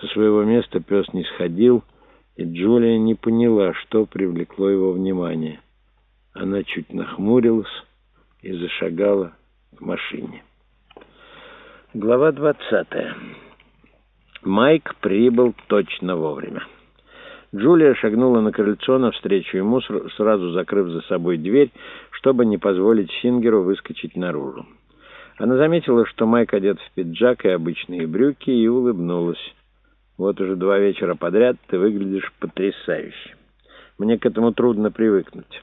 Со своего места пес не сходил, и Джулия не поняла, что привлекло его внимание. Она чуть нахмурилась и зашагала к машине. Глава двадцатая. Майк прибыл точно вовремя. Джулия шагнула на крыльцо навстречу ему, сразу закрыв за собой дверь, чтобы не позволить Сингеру выскочить наружу. Она заметила, что Майк одет в пиджак и обычные брюки, и улыбнулась. «Вот уже два вечера подряд ты выглядишь потрясающе. Мне к этому трудно привыкнуть».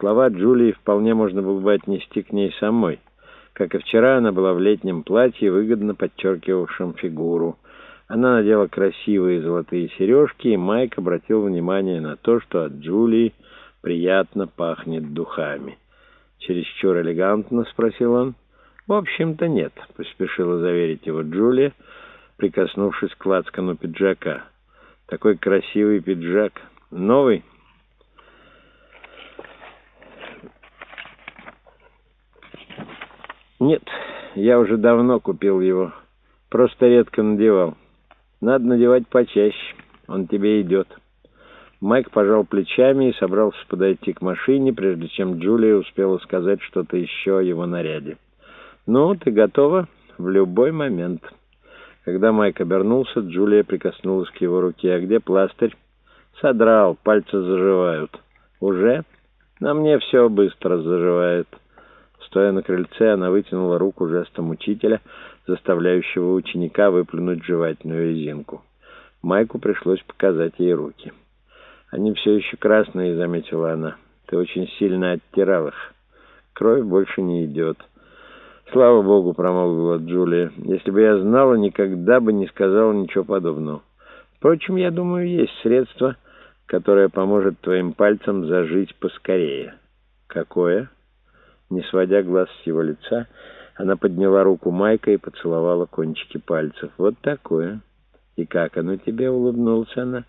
Слова Джулии вполне можно было бы отнести к ней самой. Как и вчера, она была в летнем платье, выгодно подчеркивавшем фигуру. Она надела красивые золотые сережки, и Майк обратил внимание на то, что от Джулии приятно пахнет духами. «Чересчур элегантно?» — спросил он. «В общем-то, нет», — поспешила заверить его Джулия, прикоснувшись к лацкану пиджака. «Такой красивый пиджак. Новый?» «Нет, я уже давно купил его. Просто редко надевал». Надо надевать почаще. Он тебе идет. Майк пожал плечами и собрался подойти к машине, прежде чем Джулия успела сказать что-то еще о его наряде. «Ну, ты готова?» «В любой момент». Когда Майк обернулся, Джулия прикоснулась к его руке. «А где пластырь?» «Содрал, пальцы заживают». «Уже?» «На мне все быстро заживает». Стоя на крыльце, она вытянула руку жестом учителя, заставляющего ученика выплюнуть жевательную резинку. Майку пришлось показать ей руки. «Они все еще красные», — заметила она. «Ты очень сильно оттирал их. Кровь больше не идет». «Слава богу», — промолвила Джулия. «Если бы я знала, никогда бы не сказала ничего подобного. Впрочем, я думаю, есть средство, которое поможет твоим пальцам зажить поскорее». «Какое?» Не сводя глаз с его лица, она подняла руку Майка и поцеловала кончики пальцев. «Вот такое!» «И как оно тебе?» — улыбнулся она.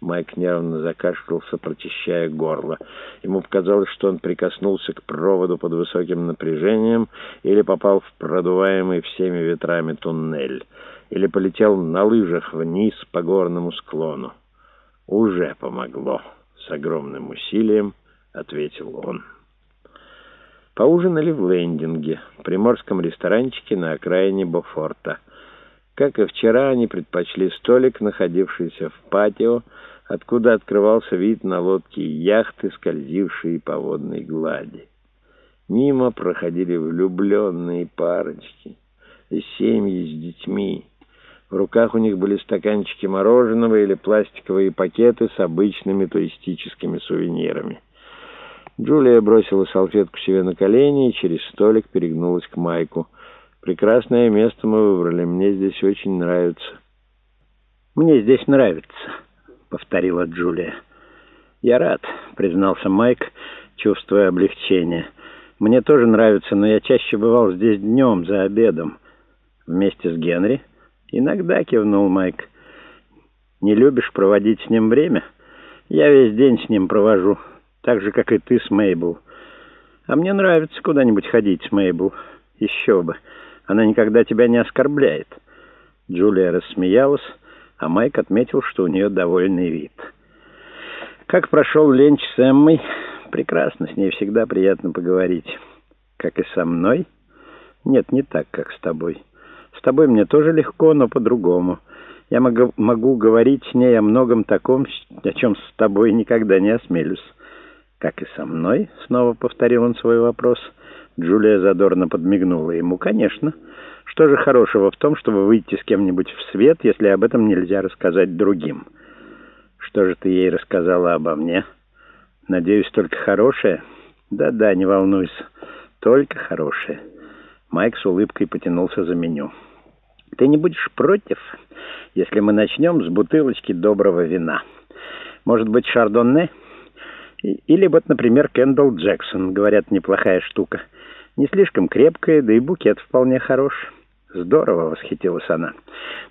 Майк нервно закашлялся, прочищая горло. Ему показалось, что он прикоснулся к проводу под высоким напряжением или попал в продуваемый всеми ветрами туннель, или полетел на лыжах вниз по горному склону. «Уже помогло!» — с огромным усилием ответил он. Поужинали в лендинге, приморском ресторанчике на окраине Бофорта. Как и вчера, они предпочли столик, находившийся в патио, откуда открывался вид на лодки и яхты, скользившие по водной глади. Мимо проходили влюбленные парочки и семьи с детьми. В руках у них были стаканчики мороженого или пластиковые пакеты с обычными туристическими сувенирами. Джулия бросила салфетку себе на колени и через столик перегнулась к Майку. «Прекрасное место мы выбрали. Мне здесь очень нравится». «Мне здесь нравится», — повторила Джулия. «Я рад», — признался Майк, чувствуя облегчение. «Мне тоже нравится, но я чаще бывал здесь днем, за обедом. Вместе с Генри?» «Иногда», — кивнул Майк. «Не любишь проводить с ним время?» «Я весь день с ним провожу» так же, как и ты с Мейбл. А мне нравится куда-нибудь ходить с Мейбл. Еще бы. Она никогда тебя не оскорбляет». Джулия рассмеялась, а Майк отметил, что у нее довольный вид. «Как прошел ленч с Эммой?» «Прекрасно, с ней всегда приятно поговорить». «Как и со мной?» «Нет, не так, как с тобой. С тобой мне тоже легко, но по-другому. Я могу, могу говорить с ней о многом таком, о чем с тобой никогда не осмелюсь». «Как и со мной?» — снова повторил он свой вопрос. Джулия задорно подмигнула ему. «Конечно. Что же хорошего в том, чтобы выйти с кем-нибудь в свет, если об этом нельзя рассказать другим? Что же ты ей рассказала обо мне? Надеюсь, только хорошее?» «Да-да, не волнуйся. Только хорошее». Майк с улыбкой потянулся за меню. «Ты не будешь против, если мы начнем с бутылочки доброго вина? Может быть, шардонне?» Или вот, например, Кендалл Джексон, говорят, неплохая штука. Не слишком крепкая, да и букет вполне хорош. Здорово, восхитилась она.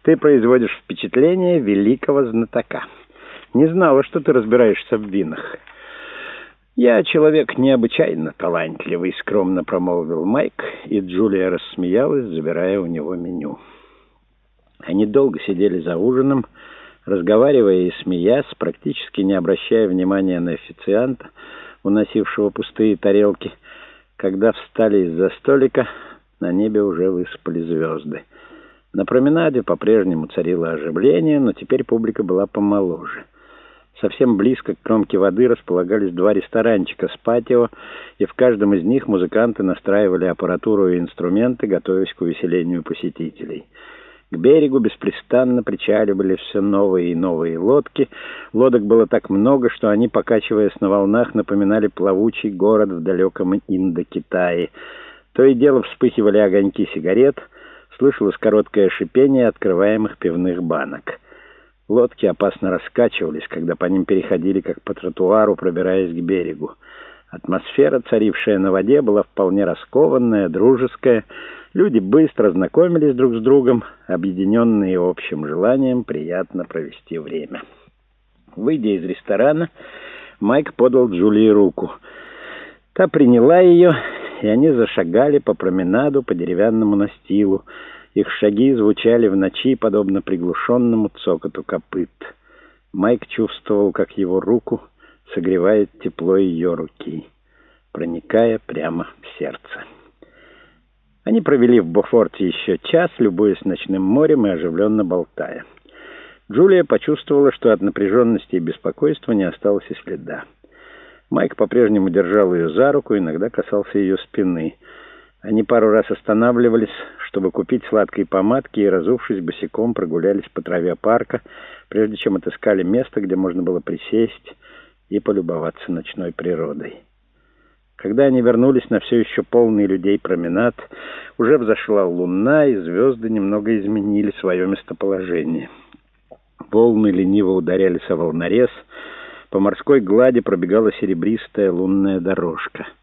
Ты производишь впечатление великого знатока. Не знала, что ты разбираешься в винах. Я человек необычайно талантливый, скромно промолвил Майк, и Джулия рассмеялась, забирая у него меню. Они долго сидели за ужином, разговаривая и смеясь, практически не обращая внимания на официанта, уносившего пустые тарелки. Когда встали из-за столика, на небе уже высыпали звезды. На променаде по-прежнему царило оживление, но теперь публика была помоложе. Совсем близко к кромке воды располагались два ресторанчика с патио, и в каждом из них музыканты настраивали аппаратуру и инструменты, готовясь к увеселению посетителей. К берегу беспрестанно причаливали все новые и новые лодки. Лодок было так много, что они, покачиваясь на волнах, напоминали плавучий город в далеком Индокитае. То и дело вспыхивали огоньки сигарет, слышалось короткое шипение открываемых пивных банок. Лодки опасно раскачивались, когда по ним переходили, как по тротуару, пробираясь к берегу. Атмосфера, царившая на воде, была вполне раскованная, дружеская. Люди быстро знакомились друг с другом, объединенные общим желанием приятно провести время. Выйдя из ресторана, Майк подал Джулии руку. Та приняла ее, и они зашагали по променаду по деревянному настилу. Их шаги звучали в ночи, подобно приглушенному цокоту копыт. Майк чувствовал, как его руку согревает тепло ее руки, проникая прямо в сердце. Они провели в Бофорте еще час, любуясь ночным морем и оживленно болтая. Джулия почувствовала, что от напряженности и беспокойства не осталось и следа. Майк по-прежнему держал ее за руку, иногда касался ее спины — они пару раз останавливались, чтобы купить сладкой помадки, и, разувшись босиком, прогулялись по траве парка, прежде чем отыскали место, где можно было присесть и полюбоваться ночной природой. Когда они вернулись на все еще полный людей променад, уже взошла луна, и звезды немного изменили свое местоположение. Волны лениво ударялись о волнорез, по морской глади пробегала серебристая лунная дорожка —